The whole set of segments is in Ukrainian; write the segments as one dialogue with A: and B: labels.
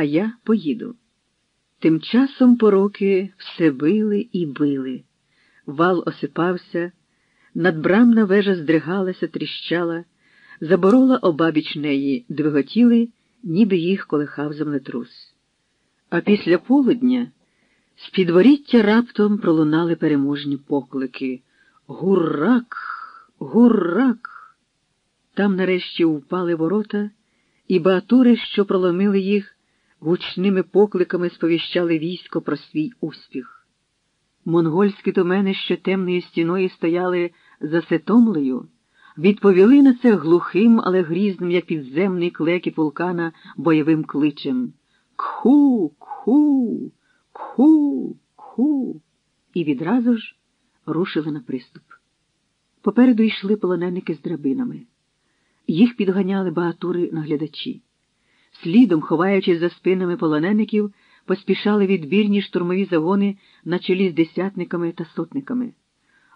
A: а я поїду. Тим часом пороки все били і били. Вал осипався, надбрамна вежа здригалася, тріщала, заборола обабіч неї, двиготіли, ніби їх колихав землетрус. А після полудня з підворіття раптом пролунали переможні поклики Гуррак, гуррак! Там нарешті впали ворота, і баатури, що проломили їх, гучними покликами сповіщали військо про свій успіх. Монгольські тумени, що темною стіною стояли за Сетомлею, відповіли на це глухим, але грізним, як підземний клекіт вулкана, бойовим кличем Кху, кху, кху, кху. І відразу ж рушили на приступ. Попереду йшли полоненики з драбинами. Їх підганяли багатури наглядачі. Слідом, ховаючись за спинами полонеників, поспішали відбірні штурмові загони на чолі з десятниками та сотниками.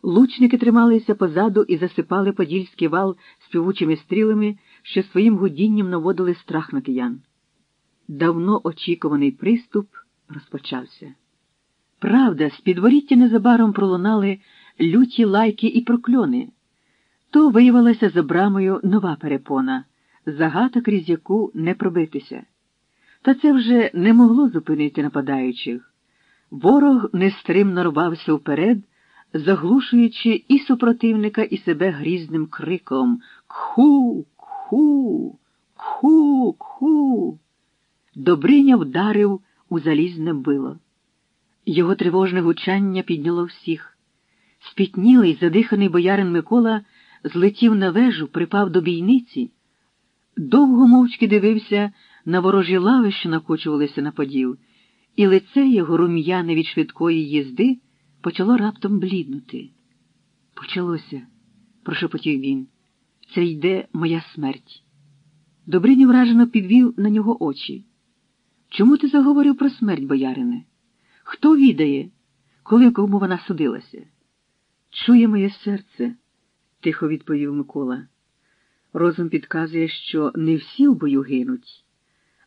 A: Лучники трималися позаду і засипали подільський вал співучими стрілами, що своїм гудінням наводили страх на киян. Давно очікуваний приступ розпочався. Правда, з підворіття незабаром пролунали люті лайки і прокльони. То виявилася за брамою нова перепона, загата, крізь яку не пробитися. Та це вже не могло зупинити нападаючих. Ворог нестримно рвався вперед, заглушуючи і супротивника, і себе грізним криком Кху, кху, кху, кху. Добриня вдарив у залізне било. Його тривожне гучання підняло всіх. Спітнілий, задиханий боярин Микола злетів на вежу, припав до бійниці, довго мовчки дивився на ворожі лави, що накочувалися на поділ, і лице його рум'яне від швидкої їзди почало раптом бліднути. Почалося, прошепотів він. Це йде моя смерть. Добриня вражено підвів на нього очі. Чому ти заговорив про смерть, боярине? Хто відає, коли кому вона судилася? Чує моє серце, тихо відповів Микола. Розум підказує, що не всі в бою гинуть,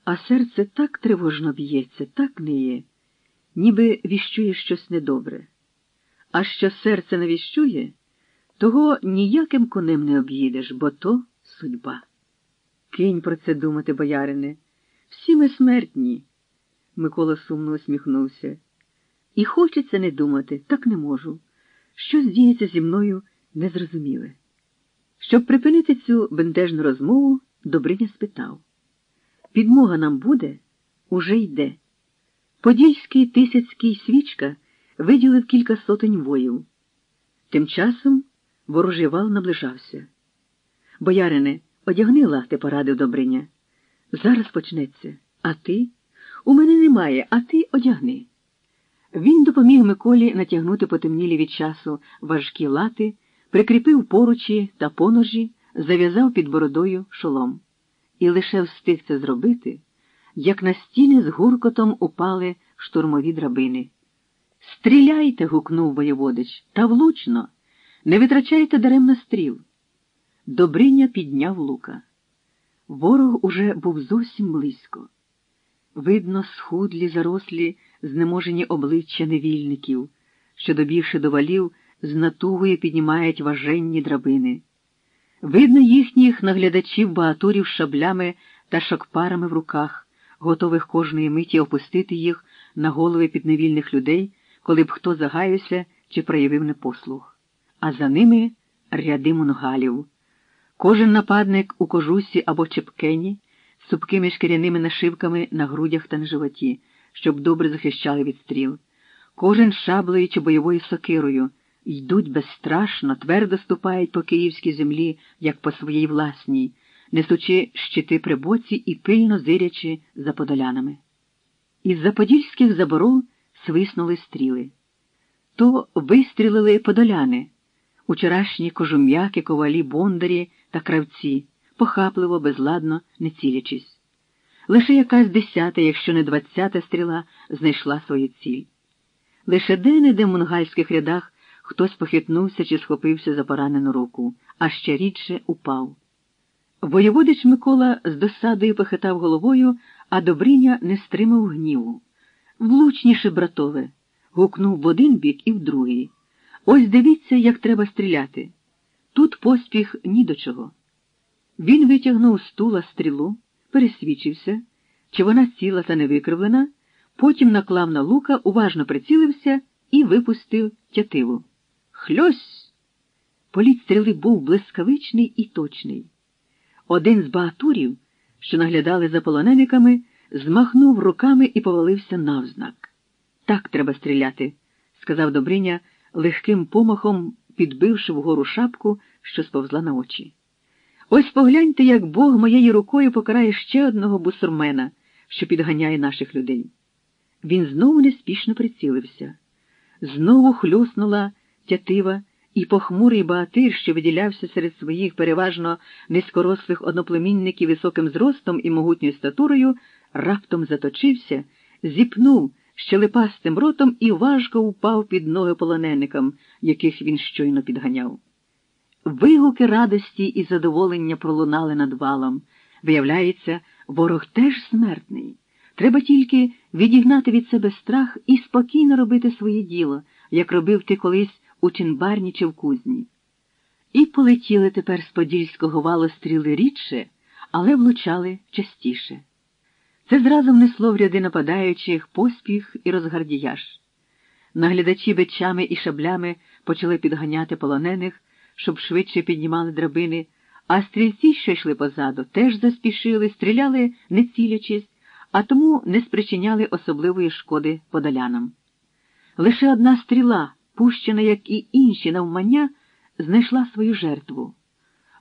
A: а серце так тривожно б'ється, так ниє, ніби віщує щось недобре. А що серце не віщує, того ніяким конем не об'їдеш, бо то судьба. Кинь про це думати, боярине. Всі ми смертні. Микола сумно усміхнувся. І хочеться не думати, так не можу. Що здіється зі мною незрозуміле. Щоб припинити цю бентежну розмову, Добриня спитав Підмога нам буде? Уже йде. Подільський тисяцький свічка виділив кілька сотень воїв. Тим часом ворожий вал наближався. Боярине, одягни лахти, порадив Добриня. Зараз почнеться. А ти? У мене немає, а ти одягни. Він допоміг Миколі натягнути потемнілі від часу важкі лати, прикріпив поручі та поножі, зав'язав під бородою шолом. І лише встиг це зробити, як на стіни з гуркотом упали штурмові драбини. Стріляйте. гукнув воєводич, та влучно, не витрачайте даремно стріл. Добриня підняв лука. Ворог уже був зовсім близько. Видно, схудлі, зарослі, знеможені обличчя невільників, що, добігши до валів, з натугою піднімають важенні драбини. Видно їхніх наглядачів багатурів шаблями та шокпарами в руках, готових кожної миті опустити їх на голови підневільних людей, коли б хто загаюся чи проявив непослух. А за ними ряди монголів. Кожен нападник у кожусі або чепкені з супкими шкіряними нашивками на грудях та на животі, щоб добре захищали від стріл. Кожен шаблею чи бойовою сокирою йдуть безстрашно, твердо ступають по київській землі, як по своїй власній, несучи щити при боці і пильно зирячи за подолянами. Із заподільських заборов свиснули стріли. То вистрілили подоляни, учорашні кожум'яки, ковалі, бондарі та кравці, похапливо, безладно, не цілячись. Лише якась десята, якщо не двадцята стріла, знайшла свою ціль. Лише де-не-де в мунгальських рядах хтось похитнувся чи схопився за поранену руку, а ще рідше упав. Воєводич Микола з досадою похитав головою, а Добриня не стримав гніву. Влучніше, братове, гукнув в один бік і в другий. Ось дивіться, як треба стріляти. Тут поспіх ні до чого. Він витягнув з стула стрілу, пересвідчився, чи вона ціла та не викривлена, потім наклав на лука, уважно прицілився і випустив тятиву. Хльось! Політ стріли був блискавичний і точний. Один з багатурів, що наглядали за полонениками, змахнув руками і повалився навзнак. Так треба стріляти, сказав Добриня, легким помахом підбивши вгору шапку, що сповзла на очі. Ось погляньте, як Бог моєю рукою покарає ще одного бусурмена, що підганяє наших людей. Він знову неспішно прицілився. Знову хлюснула тятива, і похмурий багатир, що виділявся серед своїх переважно низькорослих одноплемінників високим зростом і могутньою статурою, раптом заточився, зіпнув щелепастим ротом і важко упав під ноги полоненикам, яких він щойно підганяв. Вигуки радості і задоволення пролунали над валом. Виявляється, ворог теж смертний. Треба тільки відігнати від себе страх і спокійно робити своє діло, як робив ти колись у Чинбарні чи в кузні. І полетіли тепер з Подільського валу стріли рідше, але влучали частіше. Це зразу внесло в ряди нападаючих поспіх і розгардіяж. Наглядачі бичами і шаблями почали підганяти полонених, щоб швидше піднімали драбини, а стрільці, що йшли позаду, теж заспішили, стріляли, не цілячись, а тому не спричиняли особливої шкоди подолянам. Лише одна стріла, пущена, як і інші навмання, знайшла свою жертву.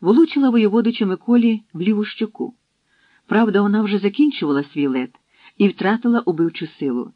A: Волучила воєводичу Миколі в ліву щоку. Правда, вона вже закінчувала свій лед і втратила убивчу силу.